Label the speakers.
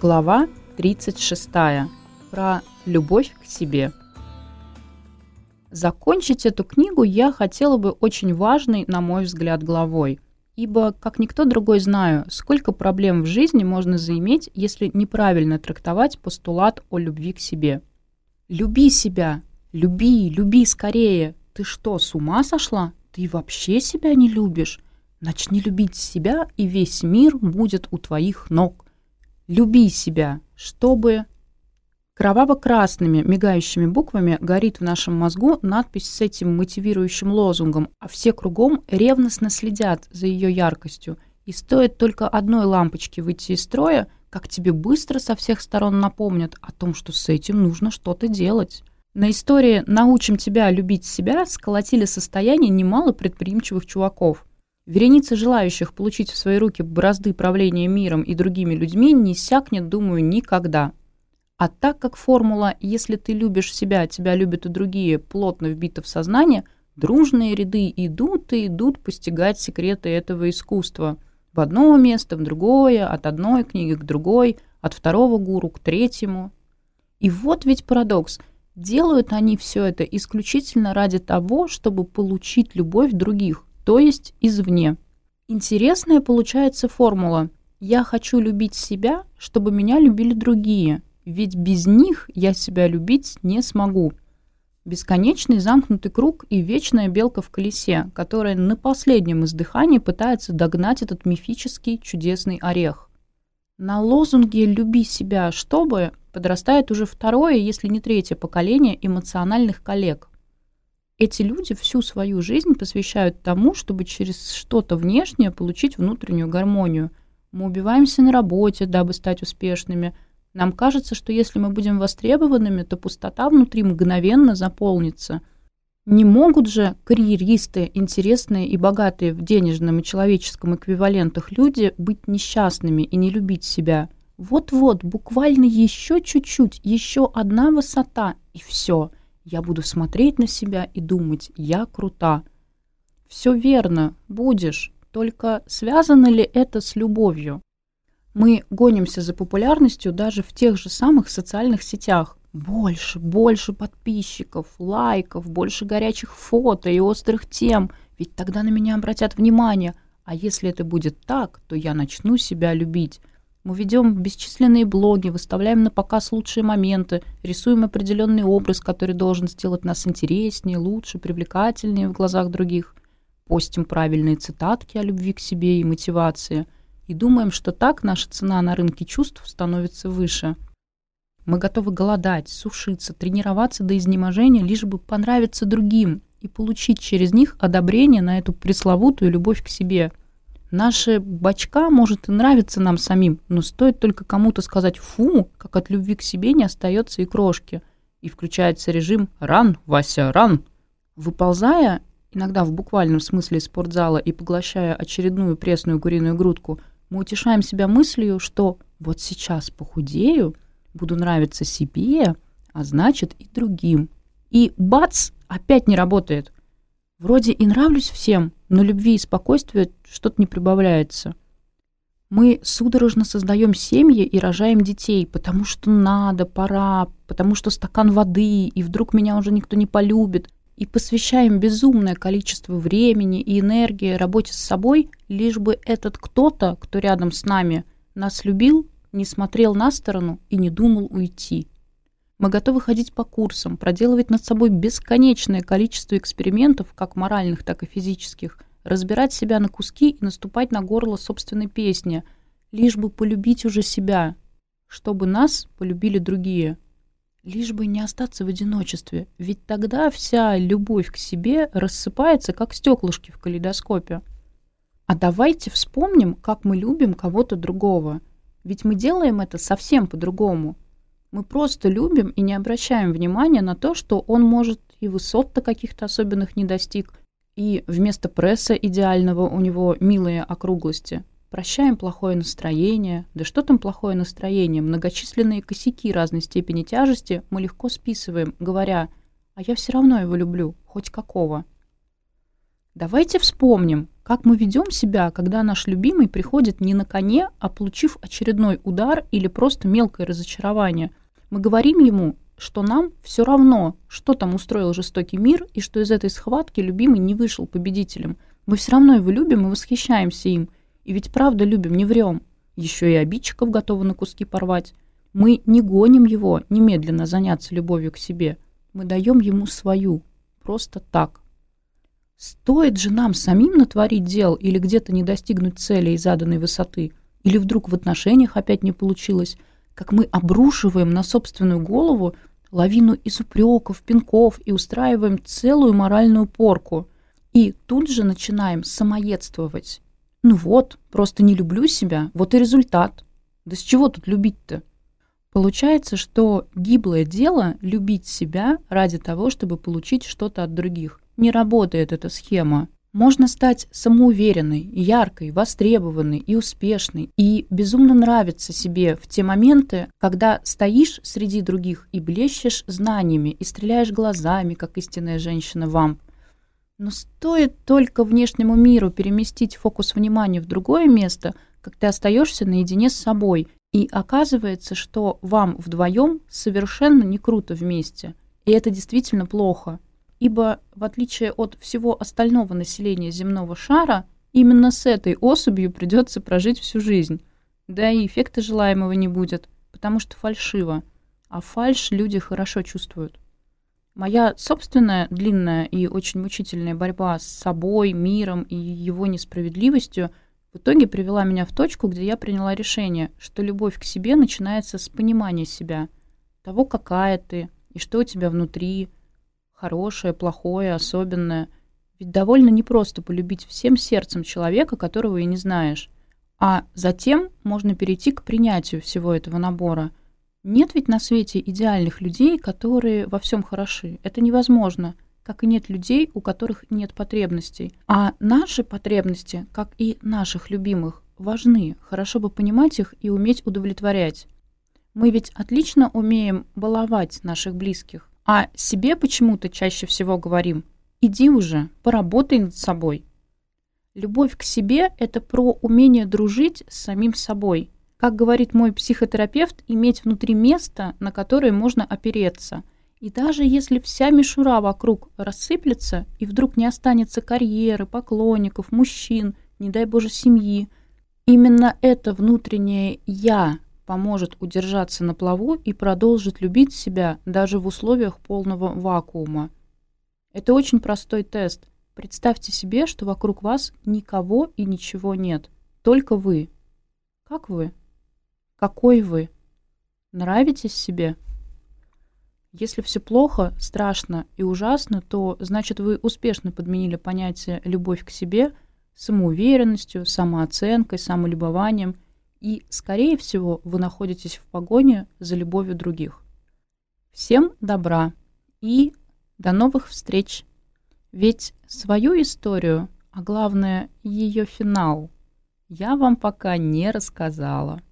Speaker 1: Глава 36. Про любовь к себе. Закончить эту книгу я хотела бы очень важной, на мой взгляд, главой. Ибо, как никто другой знаю, сколько проблем в жизни можно заиметь, если неправильно трактовать постулат о любви к себе. «Люби себя! Люби, люби скорее! Ты что, с ума сошла? Ты вообще себя не любишь? Начни любить себя, и весь мир будет у твоих ног!» Люби себя, чтобы... Кроваво-красными мигающими буквами горит в нашем мозгу надпись с этим мотивирующим лозунгом, а все кругом ревностно следят за ее яркостью. И стоит только одной лампочке выйти из строя, как тебе быстро со всех сторон напомнят о том, что с этим нужно что-то делать. На истории «Научим тебя любить себя» сколотили состояние немало предприимчивых чуваков – Вереница желающих получить в свои руки бразды правления миром и другими людьми не сякнет, думаю, никогда. А так как формула «если ты любишь себя, а тебя любят и другие» плотно вбита в сознание, дружные ряды идут и идут постигать секреты этого искусства. В одно место, в другое, от одной книги к другой, от второго гуру к третьему. И вот ведь парадокс. Делают они все это исключительно ради того, чтобы получить любовь других то есть извне. Интересная получается формула. Я хочу любить себя, чтобы меня любили другие, ведь без них я себя любить не смогу. Бесконечный замкнутый круг и вечная белка в колесе, которая на последнем издыхании пытается догнать этот мифический чудесный орех. На лозунге «люби себя, чтобы» подрастает уже второе, если не третье поколение эмоциональных коллег, эти люди всю свою жизнь посвящают тому, чтобы через что-то внешнее получить внутреннюю гармонию. Мы убиваемся на работе, дабы стать успешными. Нам кажется, что если мы будем востребованными, то пустота внутри мгновенно заполнится. Не могут же карьеристы, интересные и богатые в денежном и человеческом эквивалентах люди быть несчастными и не любить себя. Вот-вот, буквально еще чуть-чуть, еще одна высота, и все – я буду смотреть на себя и думать, я крута. Все верно, будешь, только связано ли это с любовью? Мы гонимся за популярностью даже в тех же самых социальных сетях. Больше, больше подписчиков, лайков, больше горячих фото и острых тем, ведь тогда на меня обратят внимание. А если это будет так, то я начну себя любить. Мы ведем бесчисленные блоги, выставляем на показ лучшие моменты, рисуем определенный образ, который должен сделать нас интереснее, лучше, привлекательнее в глазах других. Постим правильные цитатки о любви к себе и мотивации. И думаем, что так наша цена на рынке чувств становится выше. Мы готовы голодать, сушиться, тренироваться до изнеможения, лишь бы понравиться другим и получить через них одобрение на эту пресловутую любовь к себе – Наши бачка, может, и нравится нам самим, но стоит только кому-то сказать «фу», как от любви к себе не остается и крошки. И включается режим «ран, Вася, ран». Выползая, иногда в буквальном смысле из спортзала и поглощая очередную пресную куриную грудку, мы утешаем себя мыслью, что «вот сейчас похудею, буду нравиться себе, а значит и другим». И бац, опять не работает. Вроде и нравлюсь всем – но любви и спокойствия что-то не прибавляется. Мы судорожно создаем семьи и рожаем детей, потому что надо, пора, потому что стакан воды, и вдруг меня уже никто не полюбит. И посвящаем безумное количество времени и энергии работе с собой, лишь бы этот кто-то, кто рядом с нами, нас любил, не смотрел на сторону и не думал уйти. Мы готовы ходить по курсам, проделывать над собой бесконечное количество экспериментов, как моральных, так и физических, разбирать себя на куски и наступать на горло собственной песни, лишь бы полюбить уже себя, чтобы нас полюбили другие. Лишь бы не остаться в одиночестве, ведь тогда вся любовь к себе рассыпается, как стеклышки в калейдоскопе. А давайте вспомним, как мы любим кого-то другого. Ведь мы делаем это совсем по-другому – мы просто любим и не обращаем внимания на то, что он может и высот-то каких-то особенных не достиг, и вместо пресса идеального у него милые округлости. Прощаем плохое настроение. Да что там плохое настроение? Многочисленные косяки разной степени тяжести мы легко списываем, говоря «А я все равно его люблю, хоть какого». Давайте вспомним, как мы ведем себя, когда наш любимый приходит не на коне, а получив очередной удар или просто мелкое разочарование, мы говорим ему, что нам все равно, что там устроил жестокий мир, и что из этой схватки любимый не вышел победителем. Мы все равно его любим и восхищаемся им. И ведь правда любим, не врем. Еще и обидчиков готовы на куски порвать. Мы не гоним его немедленно заняться любовью к себе. Мы даем ему свою. Просто так. Стоит же нам самим натворить дел или где-то не достигнуть цели и заданной высоты. Или вдруг в отношениях опять не получилось – как мы обрушиваем на собственную голову лавину из упреков, пинков и устраиваем целую моральную порку. И тут же начинаем самоедствовать. Ну вот, просто не люблю себя, вот и результат. Да с чего тут любить-то? Получается, что гиблое дело – любить себя ради того, чтобы получить что-то от других. Не работает эта схема. Можно стать самоуверенной, яркой, востребованной и успешной, и безумно нравиться себе в те моменты, когда стоишь среди других и блещешь знаниями, и стреляешь глазами, как истинная женщина-вамп. Но стоит только внешнему миру переместить фокус внимания в другое место, как ты остаешься наедине с собой, и оказывается, что вам вдвоем ибо в отличие от всего остального населения земного шара, именно с этой особью придется прожить всю жизнь. Да и эффекта желаемого не будет, потому что фальшиво. А фальш люди хорошо чувствуют. Моя собственная длинная и очень мучительная борьба с собой, миром и его несправедливостью в итоге привела меня в точку, где я приняла решение, что любовь к себе начинается с понимания себя, того, какая ты и что у тебя внутри – хорошее, плохое, особенное. Ведь довольно непросто полюбить всем сердцем человека, которого и не знаешь. А затем можно перейти к принятию всего этого набора. Нет ведь на свете идеальных людей, которые во всем хороши. Это невозможно как и нет людей, у которых нет потребностей. А наши потребности, как и наших любимых, важны, хорошо бы понимать их и уметь удовлетворять. Мы ведь отлично умеем баловать наших близких, а себе почему-то чаще всего говорим «иди уже, поработай над собой». Любовь к себе – это про умение дружить с самим собой. Как говорит мой психотерапевт, иметь внутри место, на которое можно опереться. И даже если вся мишура вокруг рассыплется, и вдруг не останется карьеры, поклонников, мужчин, не дай боже, семьи, именно это внутреннее «я», поможет удержаться на плаву и продолжит любить себя даже в условиях полного вакуума. Это очень простой тест. Представьте себе, что вокруг вас никого и ничего нет. Только вы. Как вы? Какой вы? Нравитесь себе? Если все плохо, страшно и ужасно, то значит вы успешно подменили понятие «любовь к себе» самоуверенностью, самооценкой, самолюбованием – и, скорее всего, вы находитесь в погоне за любовью других. Всем добра и до новых встреч! Ведь свою историю, а главное ее финал, я вам пока не рассказала.